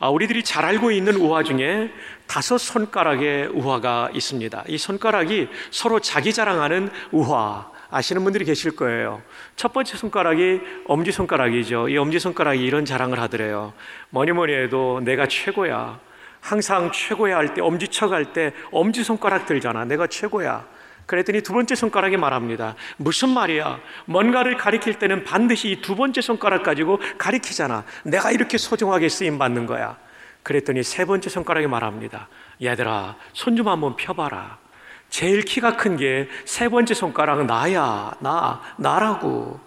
아, 우리들이 잘 알고 있는 우화 중에 다섯 손가락의 우화가 있습니다. 이 손가락이 서로 자기 자랑하는 우화 아시는 분들이 계실 거예요. 첫 번째 손가락이 엄지 손가락이죠. 이 엄지 손가락이 이런 자랑을 하더래요. 뭐니 뭐니 해도 내가 최고야. 항상 최고야 할 때 엄지척 할 때 엄지 손가락 들잖아. 내가 최고야. 그랬더니 두 번째 손가락이 말합니다. 무슨 말이야? 뭔가를 가리킬 때는 반드시 이 두 번째 손가락 가지고 가리키잖아. 내가 이렇게 소중하게 쓰임 받는 거야. 그랬더니 세 번째 손가락이 말합니다. 얘들아, 손 좀 한번 펴봐라. 제일 키가 큰 게 세 번째 손가락은 나야, 나, 나라고.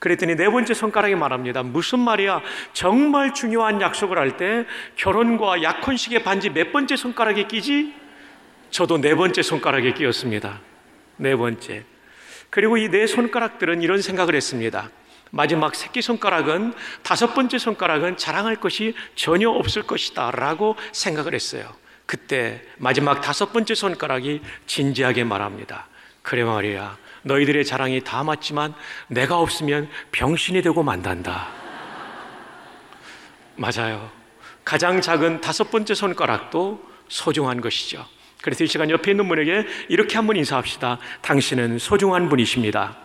그랬더니 네 번째 손가락이 말합니다. 무슨 말이야? 정말 중요한 약속을 할 때 결혼과 약혼식의 반지 몇 번째 손가락에 끼지? 저도 네 번째 손가락에 끼었습니다. 네 번째. 그리고 이 네 손가락들은 이런 생각을 했습니다. 마지막 새끼 손가락은 다섯 번째 손가락은 자랑할 것이 전혀 없을 것이다 라고 생각을 했어요. 그때 마지막 다섯 번째 손가락이 진지하게 말합니다. 그래 말이야. 너희들의 자랑이 다 맞지만 내가 없으면 병신이 되고 만단다. 맞아요. 가장 작은 다섯 번째 손가락도 소중한 것이죠. 그래서 이 시간 옆에 있는 분에게 이렇게 한번 인사합시다. 당신은 소중한 분이십니다.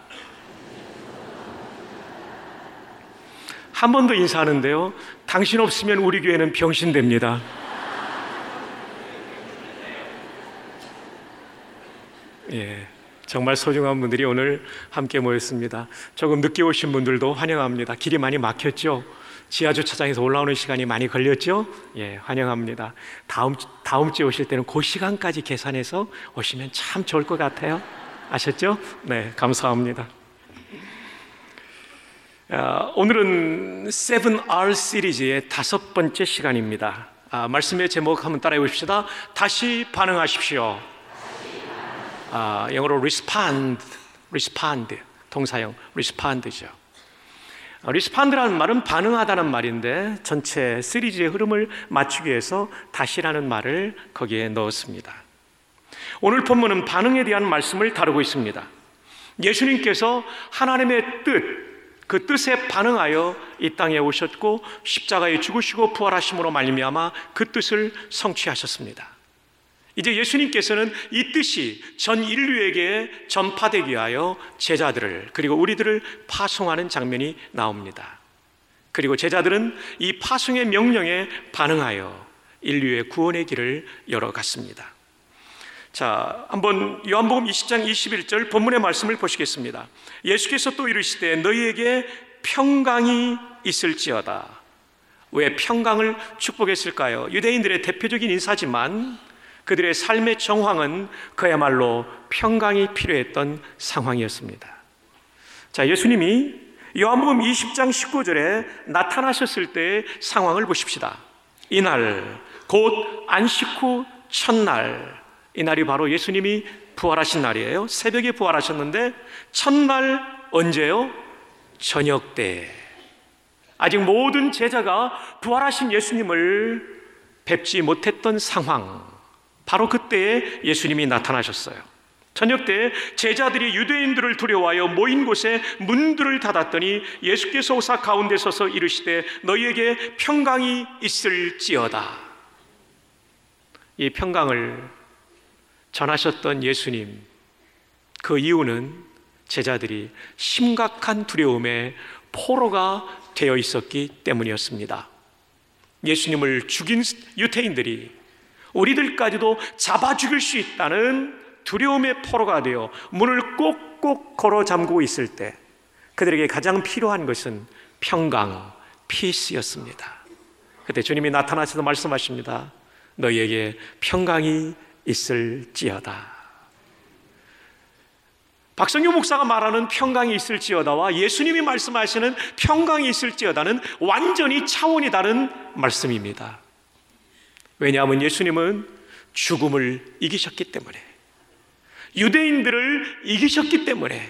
한 번 더 인사하는데요. 당신 없으면 우리 교회는 병신됩니다. 예. 정말 소중한 분들이 오늘 함께 모였습니다. 조금 늦게 오신 분들도 환영합니다. 길이 많이 막혔죠? 지하 주차장에서 올라오는 시간이 많이 걸렸죠? 예, 환영합니다. 다음 다음 주에 오실 때는 그 시간까지 계산해서 오시면 참 좋을 것 같아요. 아셨죠? 네, 감사합니다. 아, 오늘은 7R 시리즈의 다섯 번째 시간입니다. 아, 말씀의 제목 한번 따라해 보십시다. 다시 반응하십시오. 아, 영어로 respond, respond 동사형 respond죠. 리스판드라는 말은 반응하다는 말인데 전체 시리즈의 흐름을 맞추기 위해서 다시라는 말을 거기에 넣었습니다. 오늘 본문은 반응에 대한 말씀을 다루고 있습니다. 예수님께서 하나님의 뜻, 그 뜻에 반응하여 이 땅에 오셨고 십자가에 죽으시고 부활하심으로 말미암아 그 뜻을 성취하셨습니다. 이제 예수님께서는 이 뜻이 전 인류에게 전파되기 위하여 제자들을 그리고 우리들을 파송하는 장면이 나옵니다. 그리고 제자들은 이 파송의 명령에 반응하여 인류의 구원의 길을 열어갔습니다. 자, 한번 요한복음 20장 21절 본문의 말씀을 보시겠습니다. 예수께서 또 이르시되 너희에게 평강이 있을지어다. 왜 평강을 축복했을까요? 유대인들의 대표적인 인사지만 그들의 삶의 정황은 그야말로 평강이 필요했던 상황이었습니다. 자, 예수님이 요한복음 20장 19절에 나타나셨을 때의 상황을 보십시다. 이날 곧 안식 후 첫날 이날이 바로 예수님이 부활하신 날이에요. 새벽에 부활하셨는데 첫날 언제요? 저녁 때. 아직 모든 제자가 부활하신 예수님을 뵙지 못했던 상황. 바로 그때에 예수님이 나타나셨어요. 저녁 때 제자들이 유대인들을 두려워하여 모인 곳에 문들을 닫았더니 예수께서 오사 가운데 서서 이르시되 너희에게 평강이 있을지어다. 이 평강을 전하셨던 예수님 그 이유는 제자들이 심각한 두려움에 포로가 되어 있었기 때문이었습니다. 예수님을 죽인 유태인들이 우리들까지도 잡아 죽일 수 있다는 두려움의 포로가 되어 문을 꼭꼭 걸어 잠그고 있을 때 그들에게 가장 필요한 것은 평강, 피스였습니다. 그때 주님이 나타나셔서 말씀하십니다. 너희에게 평강이 있을지어다. 박성규 목사가 말하는 평강이 있을지어다와 예수님이 말씀하시는 평강이 있을지어다는 완전히 차원이 다른 말씀입니다. 왜냐하면 예수님은 죽음을 이기셨기 때문에 유대인들을 이기셨기 때문에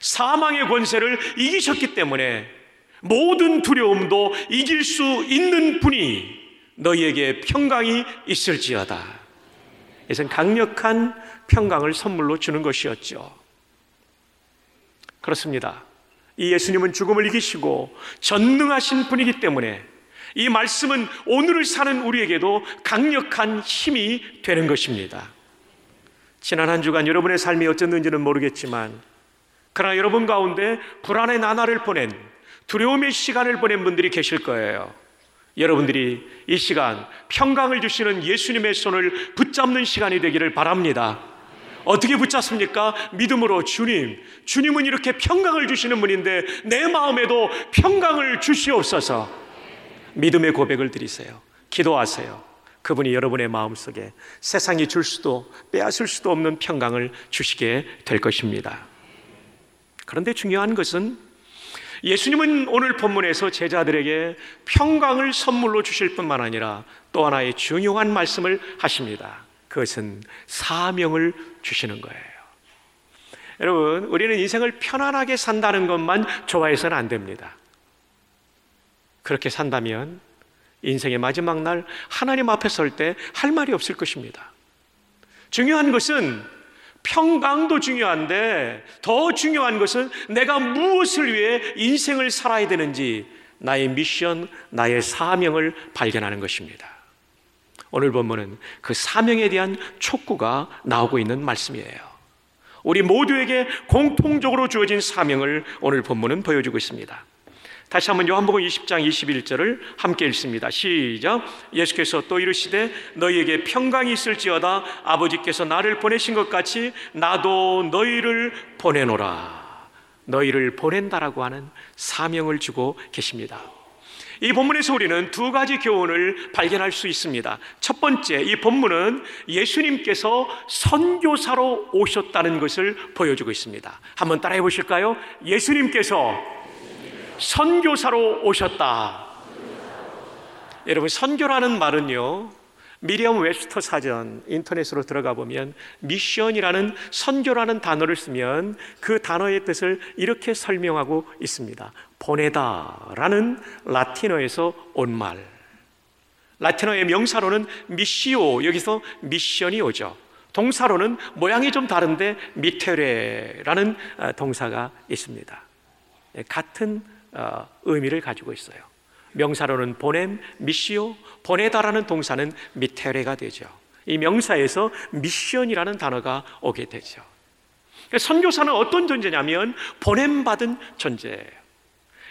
사망의 권세를 이기셨기 때문에 모든 두려움도 이길 수 있는 분이 너희에게 평강이 있을지어다. 이것은 강력한 평강을 선물로 주는 것이었죠. 그렇습니다. 이 예수님은 죽음을 이기시고 전능하신 분이기 때문에 이 말씀은 오늘을 사는 우리에게도 강력한 힘이 되는 것입니다. 지난 한 주간 여러분의 삶이 어쨌는지는 모르겠지만, 그러나 여러분 가운데 불안의 나날을 보낸 두려움의 시간을 보낸 분들이 계실 거예요. 여러분들이 이 시간 평강을 주시는 예수님의 손을 붙잡는 시간이 되기를 바랍니다. 어떻게 붙잡습니까? 믿음으로 주님, 주님은 이렇게 평강을 주시는 분인데 내 마음에도 평강을 주시옵소서. 믿음의 고백을 드리세요. 기도하세요. 그분이 여러분의 마음 속에 세상이 줄 수도 빼앗을 수도 없는 평강을 주시게 될 것입니다. 그런데 중요한 것은 예수님은 오늘 본문에서 제자들에게 평강을 선물로 주실 뿐만 아니라 또 하나의 중요한 말씀을 하십니다. 그것은 사명을 주시는 거예요. 여러분, 우리는 인생을 편안하게 산다는 것만 좋아해서는 안 됩니다. 그렇게 산다면 인생의 마지막 날 하나님 앞에 설 때 할 말이 없을 것입니다. 중요한 것은 평강도 중요한데 더 중요한 것은 내가 무엇을 위해 인생을 살아야 되는지 나의 미션, 나의 사명을 발견하는 것입니다. 오늘 본문은 그 사명에 대한 촉구가 나오고 있는 말씀이에요. 우리 모두에게 공통적으로 주어진 사명을 오늘 본문은 보여주고 있습니다. 다시 한번 요한복음 20장 21절을 함께 읽습니다. 시작. 예수께서 또 이르시되 너희에게 평강이 있을지어다 아버지께서 나를 보내신 것 같이 나도 너희를 보내노라. 너희를 보낸다라고 하는 사명을 주고 계십니다. 이 본문에서 우리는 두 가지 교훈을 발견할 수 있습니다. 첫 번째, 이 본문은 예수님께서 선교사로 오셨다는 것을 보여주고 있습니다. 한번 따라해 보실까요? 예수님께서 선교사로 오셨다. 여러분, 선교라는 말은요, 미리엄 웹스터 사전 인터넷으로 들어가 보면 미션이라는 선교라는 단어를 쓰면 그 단어의 뜻을 이렇게 설명하고 있습니다. 보내다라는 라틴어에서 온 말. 라틴어의 명사로는 미시오, 여기서 미션이 오죠. 동사로는 모양이 좀 다른데 미테레라는 동사가 있습니다. 같은 어, 의미를 가지고 있어요. 명사로는 보냄, 미시오, 보내다라는 동사는 미테레가 되죠. 이 명사에서 미션이라는 단어가 오게 되죠. 그러니까 선교사는 어떤 존재냐면 보냄받은 존재예요.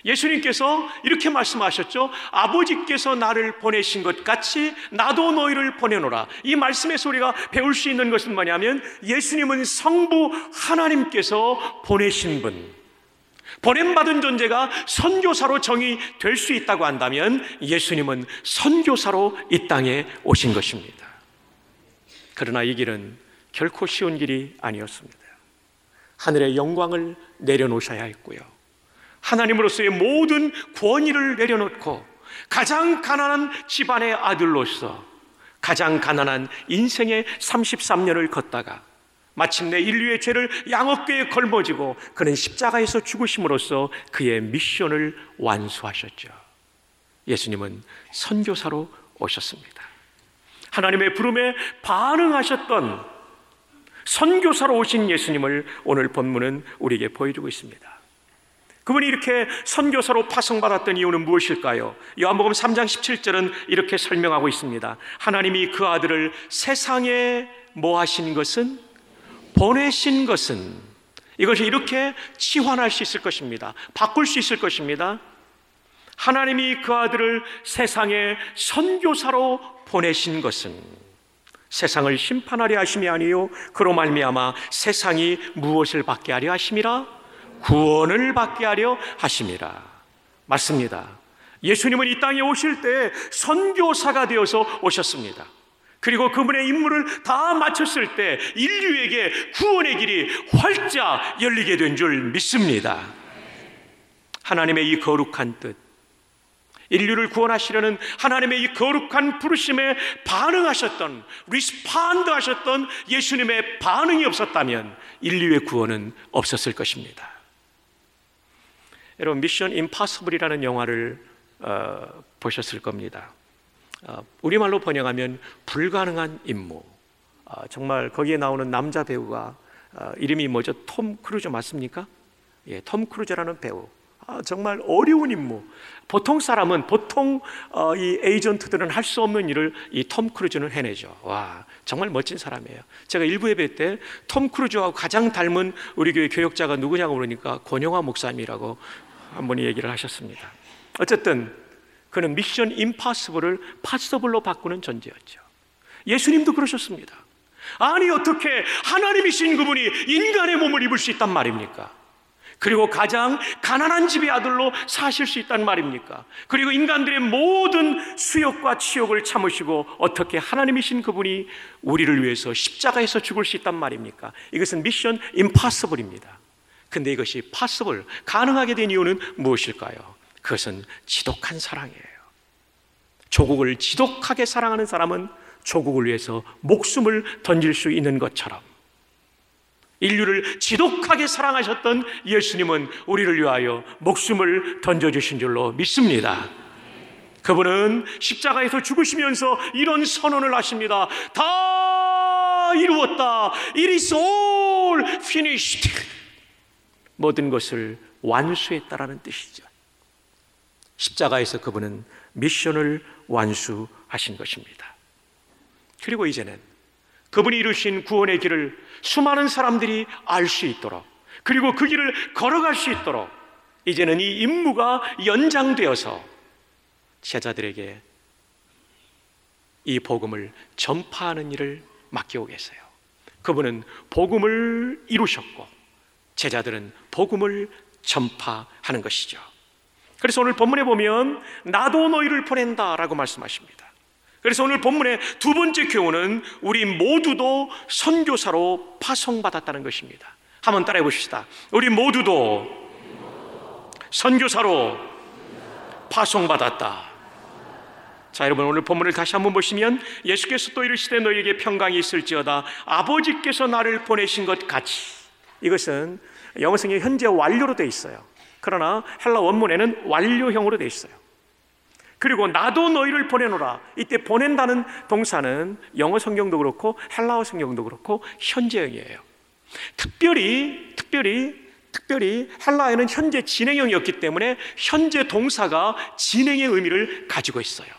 예수님께서 이렇게 말씀하셨죠. 아버지께서 나를 보내신 것 같이 나도 너희를 보내노라. 이 말씀의 소리가 배울 수 있는 것은 뭐냐면 예수님은 성부 하나님께서 보내신 분. 보냄받은 존재가 선교사로 정의 될 수 있다고 한다면 예수님은 선교사로 이 땅에 오신 것입니다. 그러나 이 길은 결코 쉬운 길이 아니었습니다. 하늘의 영광을 내려놓으셔야 했고요. 하나님으로서의 모든 권위를 내려놓고 가장 가난한 집안의 아들로서 가장 가난한 인생의 33년을 걷다가 마침내 인류의 죄를 양어깨에 걸머지고 그는 십자가에서 죽으심으로써 그의 미션을 완수하셨죠. 예수님은 선교사로 오셨습니다. 하나님의 부름에 반응하셨던 선교사로 오신 예수님을 오늘 본문은 우리에게 보여주고 있습니다. 그분이 이렇게 선교사로 파송받았던 이유는 무엇일까요? 요한복음 3장 17절은 이렇게 설명하고 있습니다. 하나님이 그 아들을 세상에 뭐 하신 것은 보내신 것은 이것이 이렇게 치환할 수 있을 것입니다. 바꿀 수 있을 것입니다. 하나님이 그 아들을 세상에 선교사로 보내신 것은 세상을 심판하려 하심이 아니요 그로 말미암아 세상이 무엇을 받게 하려 하심이라 구원을 받게 하려 하심이라 맞습니다. 예수님은 이 땅에 오실 때 선교사가 되어서 오셨습니다. 그리고 그분의 임무를 다 마쳤을 때 인류에게 구원의 길이 활짝 열리게 된 줄 믿습니다. 하나님의 이 거룩한 뜻, 인류를 구원하시려는 하나님의 이 거룩한 부르심에 반응하셨던, respond 하셨던 예수님의 반응이 없었다면 인류의 구원은 없었을 것입니다. 여러분, Mission Impossible이라는 영화를 어, 보셨을 겁니다. 어, 우리말로 번역하면 불가능한 임무. 어, 정말 거기에 나오는 남자 배우가 어, 이름이 뭐죠? 톰 크루즈 맞습니까? 예, 톰 크루즈라는 배우. 아, 정말 어려운 임무. 보통 사람은 보통 어, 이 에이전트들은 할 수 없는 일을 이 톰 크루즈는 해내죠. 와 정말 멋진 사람이에요. 제가 일부 예배 때 톰 크루즈하고 가장 닮은 우리 교회 교역자가 누구냐고 물으니까 권영화 목사님이라고 한 분이 얘기를 하셨습니다. 어쨌든 그는 미션 임파서블을 파서블로 바꾸는 존재였죠. 예수님도 그러셨습니다. 아니 어떻게 하나님이신 그분이 인간의 몸을 입을 수 있단 말입니까? 그리고 가장 가난한 집의 아들로 사실 수 있단 말입니까? 그리고 인간들의 모든 수욕과 치욕을 참으시고 어떻게 하나님이신 그분이 우리를 위해서 십자가에서 죽을 수 있단 말입니까? 이것은 미션 임파서블입니다. 근데 이것이 파서블 가능하게 된 이유는 무엇일까요? 그것은 지독한 사랑이에요. 조국을 지독하게 사랑하는 사람은 조국을 위해서 목숨을 던질 수 있는 것처럼 인류를 지독하게 사랑하셨던 예수님은 우리를 위하여 목숨을 던져주신 줄로 믿습니다. 그분은 십자가에서 죽으시면서 이런 선언을 하십니다. 다 이루었다. It is all finished. 모든 것을 완수했다라는 뜻이죠. 십자가에서 그분은 미션을 완수하신 것입니다. 그리고 이제는 그분이 이루신 구원의 길을 수많은 사람들이 알 수 있도록 그리고 그 길을 걸어갈 수 있도록 이제는 이 임무가 연장되어서 제자들에게 이 복음을 전파하는 일을 맡기고 계세요. 그분은 복음을 이루셨고 제자들은 복음을 전파하는 것이죠. 그래서 오늘 본문에 보면 나도 너희를 보낸다라고 말씀하십니다. 그래서 오늘 본문의 두 번째 교훈은 우리 모두도 선교사로 파송받았다는 것입니다. 한번 따라해 보십시다. 우리 모두도 선교사로 파송받았다. 자, 여러분 오늘 본문을 다시 한번 보시면 예수께서 또 이르시되 너희에게 평강이 있을지어다 아버지께서 나를 보내신 것 같이 이것은 영어 성경 현재 완료로 되어 있어요. 그러나 헬라 원문에는 완료형으로 되어 있어요. 그리고 나도 너희를 보내노라. 이때 보낸다는 동사는 영어 성경도 그렇고 헬라어 성경도 그렇고 현재형이에요. 특별히 특별히 특별히 헬라어는 현재 진행형이었기 때문에 현재 동사가 진행의 의미를 가지고 있어요.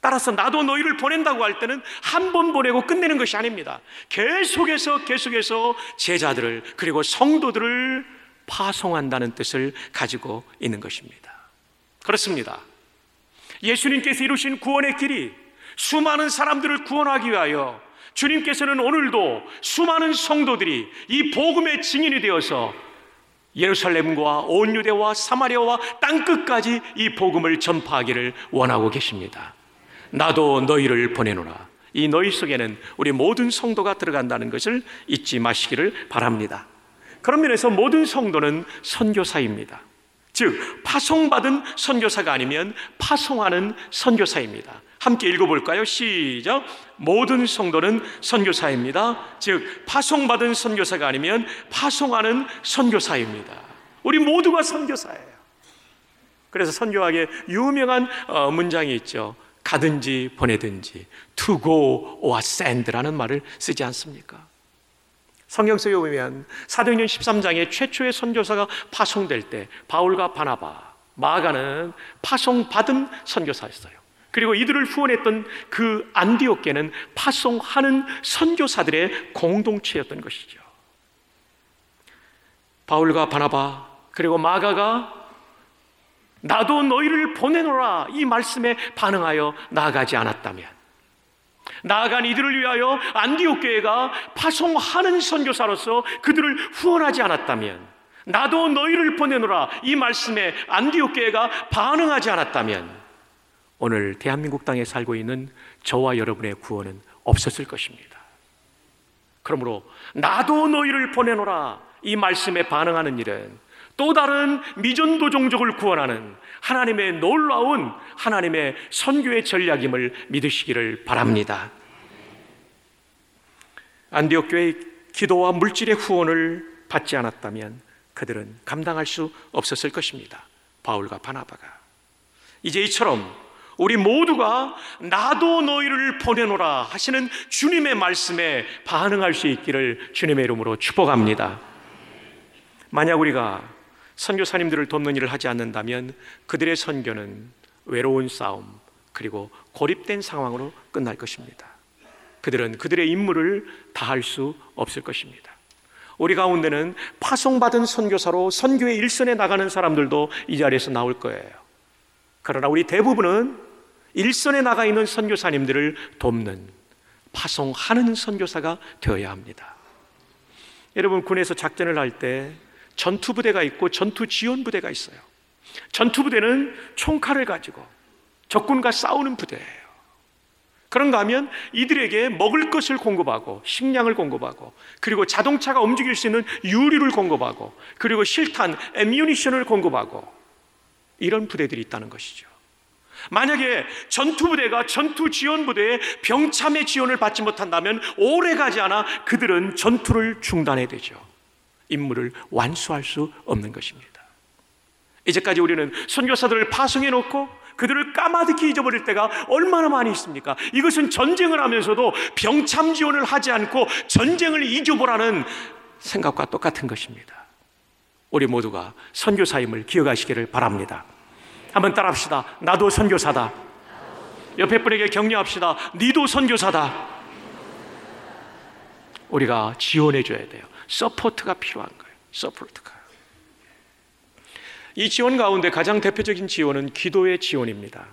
따라서 나도 너희를 보낸다고 할 때는 한 번 보내고 끝내는 것이 아닙니다. 계속해서 계속해서 제자들을 그리고 성도들을 파송한다는 뜻을 가지고 있는 것입니다. 그렇습니다. 예수님께서 이루신 구원의 길이 수많은 사람들을 구원하기 위하여 주님께서는 오늘도 수많은 성도들이 이 복음의 증인이 되어서 예루살렘과 온 유대와 사마리아와 땅 끝까지 이 복음을 전파하기를 원하고 계십니다. 나도 너희를 보내노라. 이 너희 속에는 우리 모든 성도가 들어간다는 것을 잊지 마시기를 바랍니다. 그런 면에서 모든 성도는 선교사입니다. 즉 파송받은 선교사가 아니면 파송하는 선교사입니다. 함께 읽어볼까요? 시작. 모든 성도는 선교사입니다. 즉 파송받은 선교사가 아니면 파송하는 선교사입니다. 우리 모두가 선교사예요. 그래서 선교학에 유명한 어, 문장이 있죠. 가든지 보내든지 to go or send라는 말을 쓰지 않습니까? 성경 속에 보면 사도행전 13장에 최초의 선교사가 파송될 때 바울과 바나바, 마가는 파송받은 선교사였어요. 그리고 이들을 후원했던 그 안디옥계는 파송하는 선교사들의 공동체였던 것이죠. 바울과 바나바 그리고 마가가 나도 너희를 보내노라 이 말씀에 반응하여 나아가지 않았다면 나아간 이들을 위하여 안디옥 교회가 파송하는 선교사로서 그들을 후원하지 않았다면 나도 너희를 보내노라 이 말씀에 안디옥 교회가 반응하지 않았다면 오늘 대한민국 땅에 살고 있는 저와 여러분의 구원은 없었을 것입니다. 그러므로 나도 너희를 보내노라 이 말씀에 반응하는 일은 또 다른 미전도 종족을 구원하는 하나님의 놀라운 하나님의 선교의 전략임을 믿으시기를 바랍니다. 안디옥 교회의 기도와 물질의 후원을 받지 않았다면 그들은 감당할 수 없었을 것입니다. 바울과 바나바가 이제 이처럼 우리 모두가 나도 너희를 보내노라 하시는 주님의 말씀에 반응할 수 있기를 주님의 이름으로 축복합니다. 만약 우리가 선교사님들을 돕는 일을 하지 않는다면 그들의 선교는 외로운 싸움 그리고 고립된 상황으로 끝날 것입니다. 그들은 그들의 임무를 다할 수 없을 것입니다. 우리 가운데는 파송받은 선교사로 선교의 일선에 나가는 사람들도 이 자리에서 나올 거예요. 그러나 우리 대부분은 일선에 나가 있는 선교사님들을 돕는 파송하는 선교사가 되어야 합니다. 여러분 군에서 작전을 할때 전투 부대가 있고 전투 지원 부대가 있어요. 전투 부대는 총칼을 가지고 적군과 싸우는 부대예요. 그런가 하면 이들에게 먹을 것을 공급하고 식량을 공급하고 그리고 자동차가 움직일 수 있는 유리를 공급하고 그리고 실탄, 애뮤니션을 공급하고 이런 부대들이 있다는 것이죠. 만약에 전투 부대가 전투 지원 부대의 병참의 지원을 받지 못한다면 오래 가지 않아 그들은 전투를 중단해야 되죠. 임무를 완수할 수 없는 것입니다. 이제까지 우리는 선교사들을 파송해 놓고 그들을 까마득히 잊어버릴 때가 얼마나 많이 있습니까? 이것은 전쟁을 하면서도 병참 지원을 하지 않고 전쟁을 잊어보라는 생각과 똑같은 것입니다. 우리 모두가 선교사임을 기억하시기를 바랍니다. 한번 따라합시다. 나도 선교사다. 옆에 분에게 격려합시다. 니도 선교사다. 우리가 지원해 줘야 돼요. support가 필요한 거예요. support가. 이 지원 가운데 가장 대표적인 지원은 기도의 지원입니다.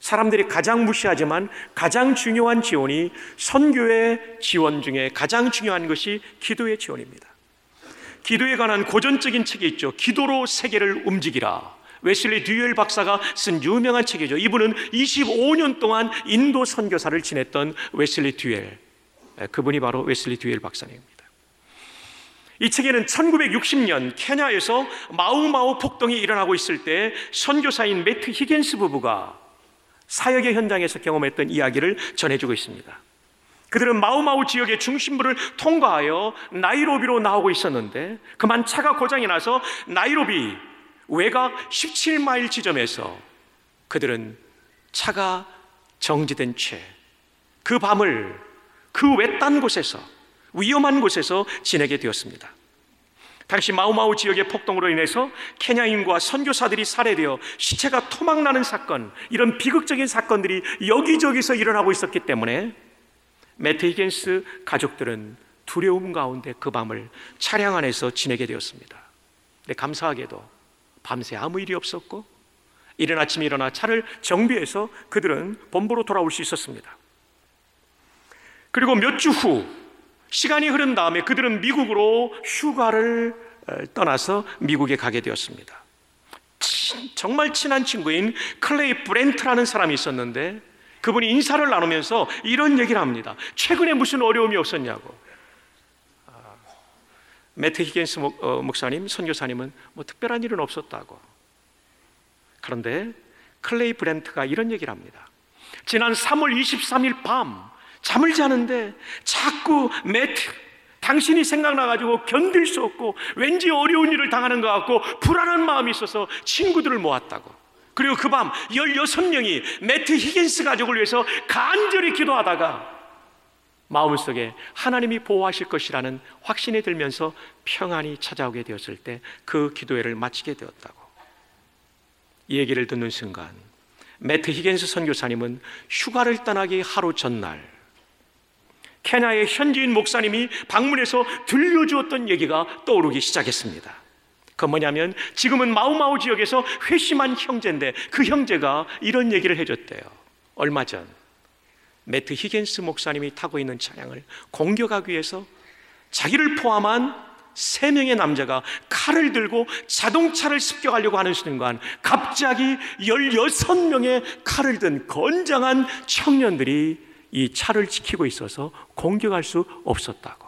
사람들이 가장 무시하지만 가장 중요한 지원이 선교의 지원 중에 가장 중요한 것이 기도의 지원입니다. 기도에 관한 고전적인 책이 있죠. 기도로 세계를 움직이라. 웨슬리 듀얼 박사가 쓴 유명한 책이죠. 이분은 25년 동안 인도 선교사를 지냈던 웨슬리 듀얼. 그분이 바로 웨슬리 듀얼 박사입니다. 이 책에는 1960년 케냐에서 마우마우 폭동이 일어나고 있을 때 선교사인 매트 히겐스 부부가 사역의 현장에서 경험했던 이야기를 전해주고 있습니다. 그들은 마우마우 지역의 중심부를 통과하여 나이로비로 나오고 있었는데 그만 차가 고장이 나서 나이로비 외곽 17마일 지점에서 그들은 차가 정지된 채 그 밤을 그 외딴 곳에서 위험한 곳에서 지내게 되었습니다. 당시 마우마우 지역의 폭동으로 인해서 케냐인과 선교사들이 살해되어 시체가 토막나는 사건, 이런 비극적인 사건들이 여기저기서 일어나고 있었기 때문에 매트 히겐스 가족들은 두려움 가운데 그 밤을 차량 안에서 지내게 되었습니다. 근데 감사하게도 밤새 아무 일이 없었고 이른 아침에 일어나 차를 정비해서 그들은 본부로 돌아올 수 있었습니다. 그리고 몇 주 후 시간이 흐른 다음에 그들은 미국으로 휴가를 떠나서 미국에 가게 되었습니다. 정말 친한 친구인 클레이 브렌트라는 사람이 있었는데 그분이 인사를 나누면서 이런 얘기를 합니다. 최근에 무슨 어려움이 없었냐고. 아, 매트 히겐스 어, 목사님, 선교사님은 뭐 특별한 일은 없었다고. 그런데 클레이 브렌트가 이런 얘기를 합니다. 지난 3월 23일 밤 잠을 자는데 자꾸 매트 당신이 생각나가지고 견딜 수 없고 왠지 어려운 일을 당하는 것 같고 불안한 마음이 있어서 친구들을 모았다고. 그리고 그 밤 16명이 매트 히긴스 가족을 위해서 간절히 기도하다가 마음속에 하나님이 보호하실 것이라는 확신이 들면서 평안이 찾아오게 되었을 때 그 기도회를 마치게 되었다고. 이 얘기를 듣는 순간 매트 히겐스 선교사님은 휴가를 떠나기 하루 전날 케냐의 현지인 목사님이 방문해서 들려주었던 얘기가 떠오르기 시작했습니다. 그 뭐냐면 지금은 마우마우 지역에서 회심한 형제인데 그 형제가 이런 얘기를 해줬대요. 얼마 전 매트 히겐스 목사님이 타고 있는 차량을 공격하기 위해서 자기를 포함한 세 명의 남자가 칼을 들고 자동차를 습격하려고 하는 순간 갑자기 16명의 칼을 든 건장한 청년들이 이 차를 지키고 있어서 공격할 수 없었다고.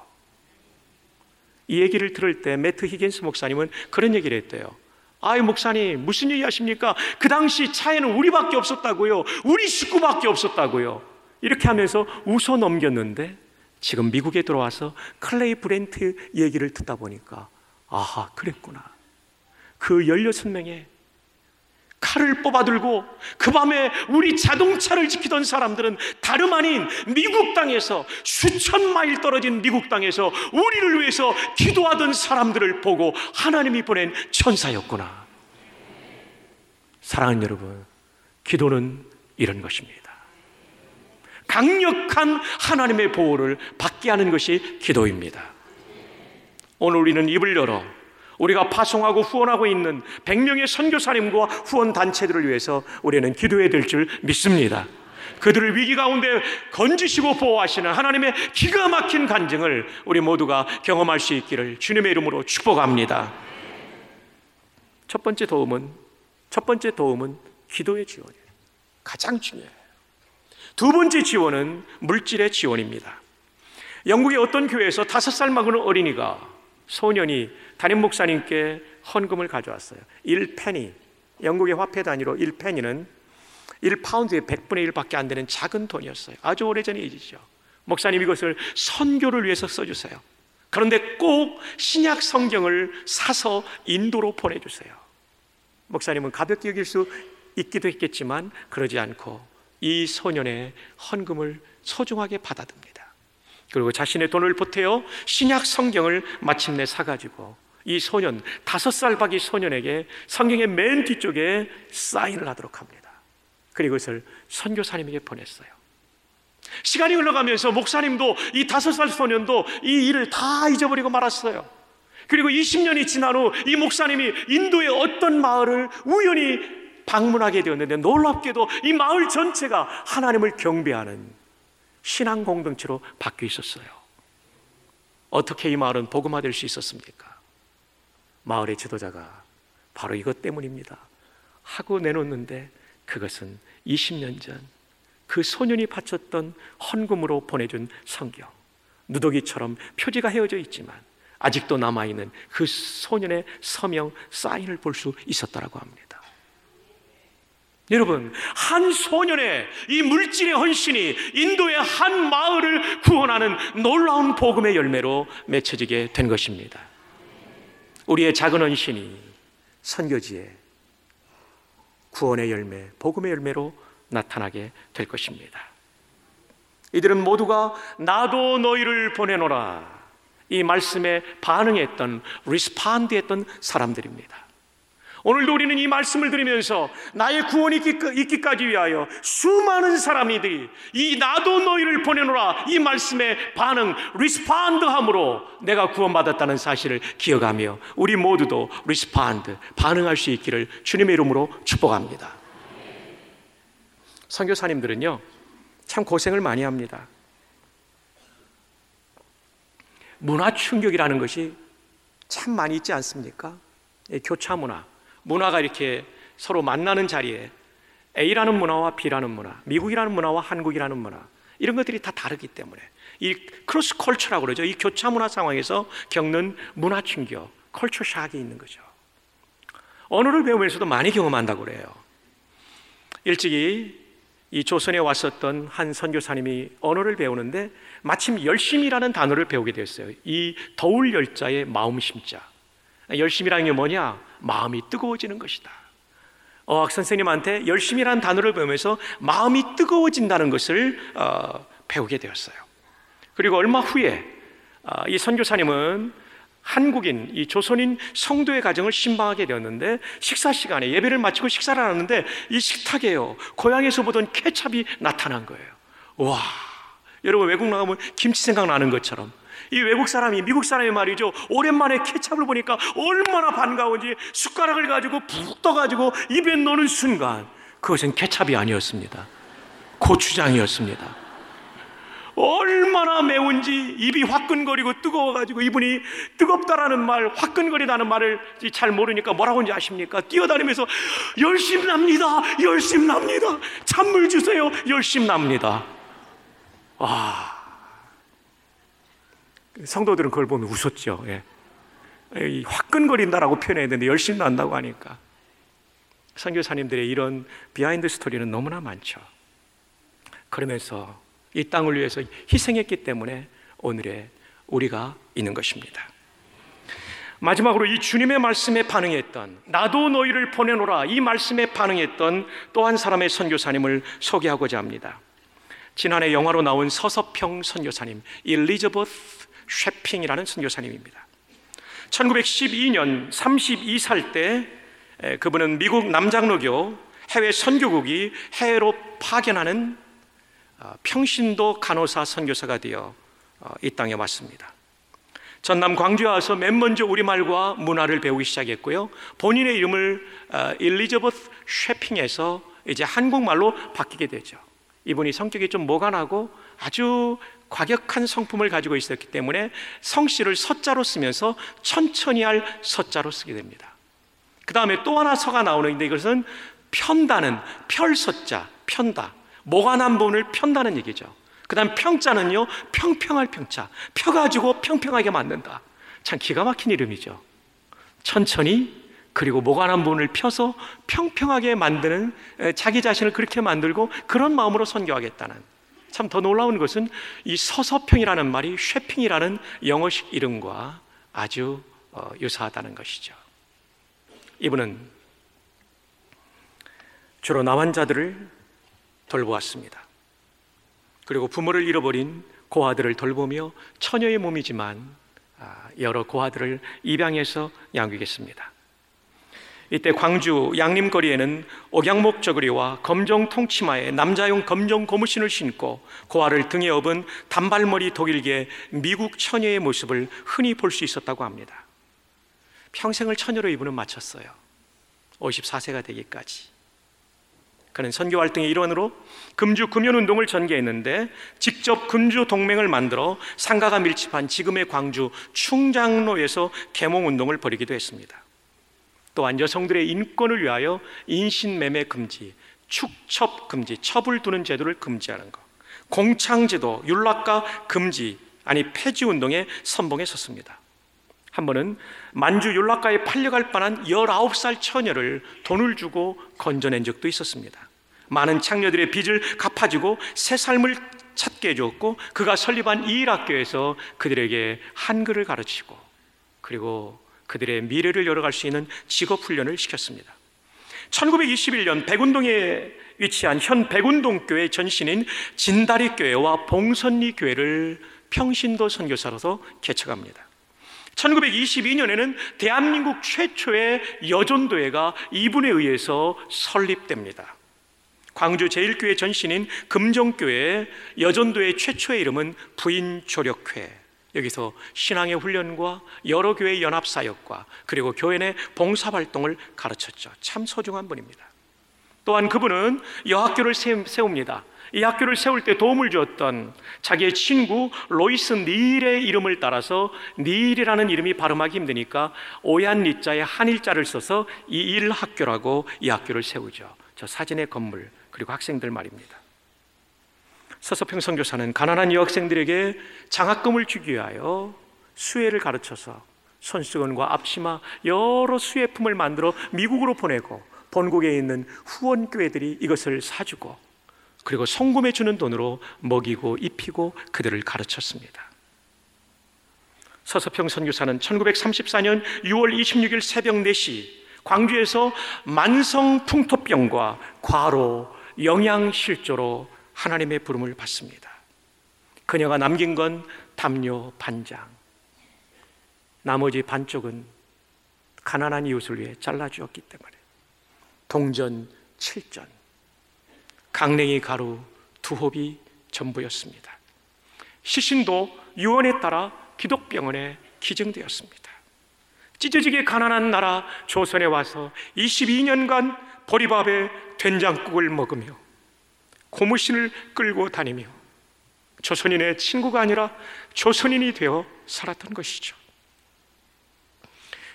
이 얘기를 들을 때 매트 히겐스 목사님은 그런 얘기를 했대요. 아이 목사님 무슨 얘기 하십니까? 그 당시 차에는 우리밖에 없었다고요. 우리 식구밖에 없었다고요. 이렇게 하면서 웃어 넘겼는데 지금 미국에 들어와서 클레이 브렌트 얘기를 듣다 보니까 아하 그랬구나. 그 16명의 칼을 뽑아들고 그 밤에 우리 자동차를 지키던 사람들은 다름 아닌 미국 땅에서 수천 마일 떨어진 미국 땅에서 우리를 위해서 기도하던 사람들을 보고 하나님이 보낸 천사였구나. 사랑하는 여러분, 기도는 이런 것입니다. 강력한 하나님의 보호를 받게 하는 것이 기도입니다. 오늘 우리는 입을 열어 우리가 파송하고 후원하고 있는 100명의 선교사님과 후원 단체들을 위해서 우리는 기도해야 될 줄 믿습니다. 그들을 위기 가운데 건지시고 보호하시는 하나님의 기가 막힌 간증을 우리 모두가 경험할 수 있기를 주님의 이름으로 축복합니다. 첫 번째 도움은 첫 번째 도움은 기도의 지원이에요. 가장 중요해요. 두 번째 지원은 물질의 지원입니다. 영국의 어떤 교회에서 다섯 살 먹은 어린이가 소년이 담임 목사님께 헌금을 가져왔어요. 1페니. 영국의 화폐 단위로 1페니는 1파운드에 100분의 1밖에 안 되는 작은 돈이었어요. 아주 오래전의 일이죠. 목사님 이것을 선교를 위해서 써주세요. 그런데 꼭 신약 성경을 사서 인도로 보내주세요. 목사님은 가볍게 여길 수 있기도 했겠지만 그러지 않고 이 소년의 헌금을 소중하게 받아듭니다. 그리고 자신의 돈을 보태어 신약 성경을 마침내 사가지고 이 소년, 다섯 살 박이 소년에게 성경의 맨 뒤쪽에 사인을 하도록 합니다. 그리고 그것을 선교사님에게 보냈어요. 시간이 흘러가면서 목사님도 이 다섯 살 소년도 이 일을 다 잊어버리고 말았어요. 그리고 20년이 지난 후 이 목사님이 인도의 어떤 마을을 우연히 방문하게 되었는데 놀랍게도 이 마을 전체가 하나님을 경배하는 신앙 공동체로 바뀌어 있었어요. 어떻게 이 마을은 복음화될 수 있었습니까? 마을의 지도자가 바로 이것 때문입니다. 하고 내놓는데 그것은 20년 전 그 소년이 바쳤던 헌금으로 보내준 성경. 누더기처럼 표지가 헤어져 있지만 아직도 남아있는 그 소년의 서명 사인을 볼 수 있었다라고 합니다. 여러분, 한 소년의 이 물질의 헌신이 인도의 한 마을을 구원하는 놀라운 복음의 열매로 맺혀지게 된 것입니다. 우리의 작은 헌신이 선교지에 구원의 열매, 복음의 열매로 나타나게 될 것입니다. 이들은 모두가 나도 너희를 보내노라. 이 말씀에 반응했던, respond했던 사람들입니다. 오늘도 우리는 이 말씀을 들으면서 나의 구원이 있기, 까지 위하여 수많은 사람들이 이 나도 너희를 보내노라 이 말씀에 반응, respond함으로 내가 구원받았다는 사실을 기억하며 우리 모두도 respond, 반응할 수 있기를 주님의 이름으로 축복합니다. 선교사님들은요, 참 고생을 많이 합니다. 문화 충격이라는 것이 참 많이 있지 않습니까? 교차 문화. 문화가 이렇게 서로 만나는 자리에 A라는 문화와 B라는 문화, 미국이라는 문화와 한국이라는 문화, 이런 것들이 다 다르기 때문에 이 cross culture라고 그러죠. 이 교차 문화 상황에서 겪는 문화 충격, culture shock이 있는 거죠. 언어를 배우면서도 많이 경험한다고 그래요. 일찍이 이 조선에 왔었던 한 선교사님이 언어를 배우는데 마침 열심이라는 단어를 배우게 됐어요. 이 더울 열자의 마음 심자. 열심이라는 게 뭐냐? 마음이 뜨거워지는 것이다. 어학 선생님한테 열심이라는 단어를 배우면서 마음이 뜨거워진다는 것을 어, 배우게 되었어요. 그리고 얼마 후에 어, 이 선교사님은 한국인, 이 조선인 성도의 가정을 신방하게 되었는데 식사 시간에 예배를 마치고 식사를 하는데 이 식탁에요 고향에서 보던 케찹이 나타난 거예요. 와, 여러분 외국 나가면 김치 생각나는 것처럼 이 외국 사람이 미국 사람이 말이죠 오랜만에 케찹을 보니까 얼마나 반가운지 숟가락을 가지고 푹 떠가지고 입에 넣는 순간 그것은 케찹이 아니었습니다 고추장이었습니다 얼마나 매운지 입이 화끈거리고 뜨거워가지고 이분이 뜨겁다라는 말, 화끈거리다는 말을 잘 모르니까 뭐라고 하는지 아십니까? 뛰어다니면서 열심 납니다. 열심 납니다. 찬물 주세요. 열심 납니다. 와. 성도들은 그걸 보면 웃었죠. 예. 화끈거린다라고 표현했는데 열심 난다고 하니까. 선교사님들의 이런 behind story는 너무나 많죠. 그러면서 이 땅을 위해서 희생했기 때문에 오늘의 우리가 있는 것입니다. 마지막으로 이 주님의 말씀에 반응했던 나도 너희를 보내노라 이 말씀에 반응했던 또 한 사람의 선교사님을 소개하고자 합니다. 지난해 영화로 나온 서서평 선교사님 일리저버스 쉐핑이라는 선교사님입니다. 1912년 32살 때 그분은 미국 남장로교 해외 선교국이 해외로 파견하는 어, 평신도 간호사 선교사가 되어 어, 이 땅에 왔습니다. 전남 광주에 와서 맨 먼저 우리말과 문화를 배우기 시작했고요. 본인의 이름을 일리저버스 쉐핑에서 이제 한국말로 바뀌게 되죠. 이분이 성격이 좀 모간하고 아주 과격한 성품을 가지고 있었기 때문에 성씨를 서자로 쓰면서 천천히 할 서자로 쓰게 됩니다. 그 다음에 또 하나 서가 나오는데 이것은 편다는 펼서자, 편다. 모관한 부분을 편다는 얘기죠. 그 다음 평자는요, 평평할 평자. 펴가지고 평평하게 만든다. 참 기가 막힌 이름이죠. 천천히 그리고 모관한 부분을 펴서 평평하게 만드는 자기 자신을 그렇게 만들고 그런 마음으로 선교하겠다는 참 더 놀라운 것은 이 서서평이라는 말이 쉐핑이라는 영어식 이름과 아주 어, 유사하다는 것이죠. 이분은 주로 남한자들을 돌보았습니다. 그리고 부모를 잃어버린 고아들을 돌보며 처녀의 몸이지만 아, 여러 고아들을 입양해서 양육했습니다. 이때 광주 양림거리에는 옥양목 저고리와 검정 통치마에 남자용 검정 고무신을 신고 고아를 등에 업은 단발머리 독일계 미국 처녀의 모습을 흔히 볼 수 있었다고 합니다. 평생을 처녀로 이분은 마쳤어요. 54세가 되기까지. 그는 선교 활동의 일원으로 금주 금연 운동을 전개했는데 직접 금주 동맹을 만들어 상가가 밀집한 지금의 광주 충장로에서 계몽 운동을 벌이기도 했습니다. 또한 여성들의 인권을 위하여 인신매매 금지, 축첩 금지, 첩을 두는 제도를 금지하는 것, 공창제도, 율락과 금지, 아니 폐지 운동에 선봉에 섰습니다. 한 번은 만주 율락가에 팔려갈 뻔한 19살 처녀를 돈을 주고 건져낸 적도 있었습니다. 많은 창녀들의 빚을 갚아주고 새 삶을 찾게 해주었고 그가 설립한 이 일학교에서 그들에게 한글을 가르치고 그리고 그들의 미래를 열어갈 수 있는 직업 훈련을 시켰습니다. 1921년 백운동에 위치한 현 백운동교회 전신인 진다리교회와 봉선리 교회를 평신도 선교사로서 개척합니다. 1922년에는 대한민국 최초의 여전도회가 이분에 의해서 설립됩니다. 광주 제일교회 전신인 금정교회 여전도의 최초의 이름은 부인조력회. 여기서 신앙의 훈련과 여러 교회 연합 사역과 그리고 교회 내 봉사 활동을 가르쳤죠. 참 소중한 분입니다. 또한 그분은 여학교를 세웁니다. 이 학교를 세울 때 도움을 주었던 자기의 친구 로이스 닐의 이름을 따라서 닐이라는 이름이 발음하기 힘드니까 오얀 니자에 한일자를 써서 이 일 학교라고 이 학교를 세우죠. 저 사진의 건물 그리고 학생들 말입니다. 서서평 선교사는 가난한 여학생들에게 장학금을 주기 위하여 수혜를 가르쳐서 손수건과 앞치마 여러 수혜품을 만들어 미국으로 보내고 본국에 있는 후원교회들이 이것을 사주고 그리고 성금해 주는 돈으로 먹이고 입히고 그들을 가르쳤습니다. 서서평 선교사는 1934년 6월 26일 새벽 4시 광주에서 만성 풍토병과 과로, 영양실조로 하나님의 부름을 받습니다. 그녀가 남긴 건 담요 반장. 나머지 반쪽은 가난한 이웃을 위해 잘라주었기 때문에 동전 7전, 강냉이 가루 두 홉이 전부였습니다. 시신도 유언에 따라 기독병원에 기증되었습니다. 찢어지게 가난한 나라 조선에 와서 22년간 보리밥에 된장국을 먹으며 고무신을 끌고 다니며 조선인의 친구가 아니라 조선인이 되어 살았던 것이죠.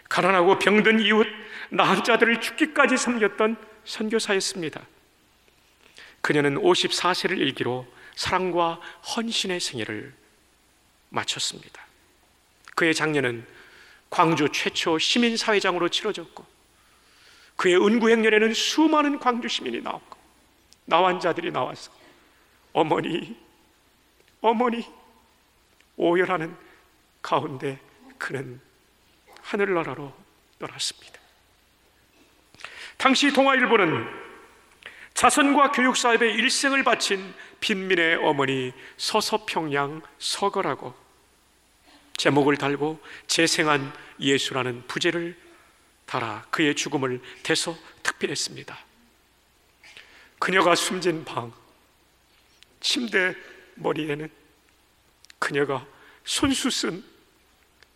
가난하고 병든 이웃 나은 자들을 죽기까지 섬겼던 선교사였습니다. 그녀는 54세를 일기로 사랑과 헌신의 생애를 마쳤습니다. 그의 장년은 광주 최초 시민사회장으로 치러졌고 그의 은구 행렬에는 수많은 광주 시민이 나왔고 나환 자들이 나와서 어머니 어머니 오열하는 가운데 그는 하늘나라로 떠났습니다. 당시 동아일보는 자선과 교육 사업에 일생을 바친 빈민의 어머니 서서평양 서거라고 제목을 달고 재생한 예수라는 부제를 달아 그의 죽음을 대서 특필했습니다. 그녀가 숨진 방 침대 머리에는 그녀가 손수 쓴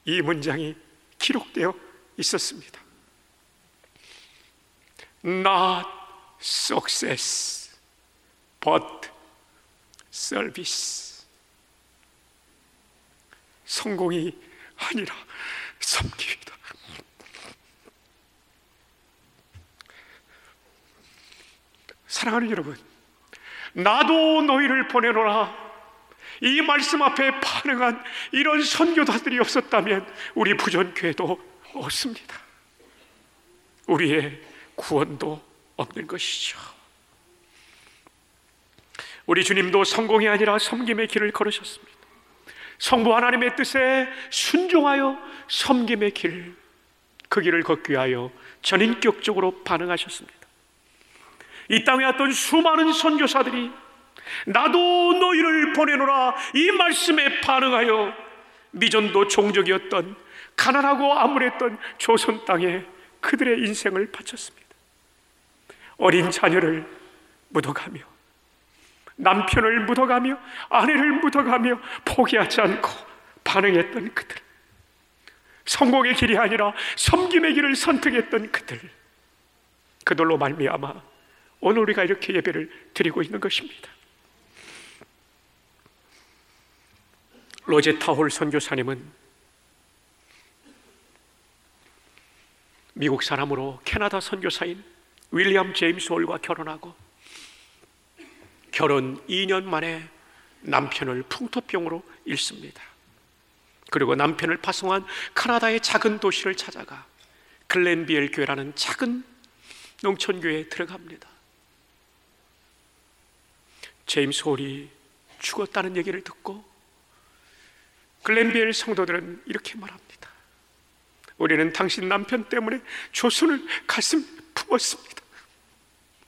이 문장이 기록되어 있었습니다. Not success, but service. 성공이 아니라 섬기 사랑하는 여러분, 나도 너희를 보내노라. 이 말씀 앞에 반응한 이런 선교사들이 없었다면 우리 부전교회도 없습니다. 우리의 구원도 없는 것이죠. 우리 주님도 성공이 아니라 섬김의 길을 걸으셨습니다. 성부 하나님의 뜻에 순종하여 섬김의 길, 그 길을 걷기 위하여 전인격적으로 반응하셨습니다. 이 땅에 왔던 수많은 선교사들이 나도 너희를 보내노라 이 말씀에 반응하여 미전도 종족이었던 가난하고 암울했던 조선 땅에 그들의 인생을 바쳤습니다. 어린 자녀를 묻어가며 남편을 묻어가며 아내를 묻어가며 포기하지 않고 반응했던 그들. 성공의 길이 아니라 섬김의 길을 선택했던 그들. 그들로 말미암아 오늘 우리가 이렇게 예배를 드리고 있는 것입니다. 로제타 홀 선교사님은 미국 사람으로 캐나다 선교사인 윌리엄 제임스 홀과 결혼하고 결혼 2년 만에 남편을 풍토병으로 잃습니다. 그리고 남편을 파송한 카나다의 작은 도시를 찾아가 글렌비엘 교회라는 작은 농촌교회에 들어갑니다. 제임스 홀이 죽었다는 얘기를 듣고 글렌비엘 성도들은 이렇게 말합니다. 우리는 당신 남편 때문에 조선을 가슴 품었습니다.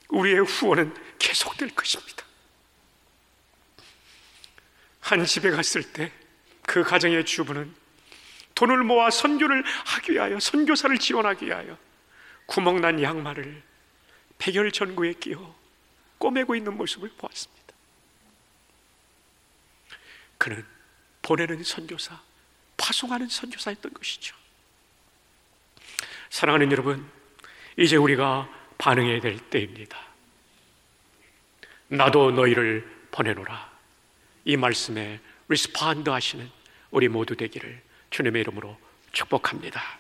우리의 후원은 계속될 것입니다. 한 집에 갔을 때 그 가정의 주부는 돈을 모아 선교를 하기 위하여 선교사를 지원하기 위하여 구멍난 양말을 백열 전구에 끼워 꼬매고 있는 모습을 보았습니다. 그는 보내는 선교사, 파송하는 선교사였던 것이죠. 사랑하는 여러분, 이제 우리가 반응해야 될 때입니다. 나도 너희를 보내노라. 이 말씀에 respond 하시는 우리 모두 되기를 주님의 이름으로 축복합니다.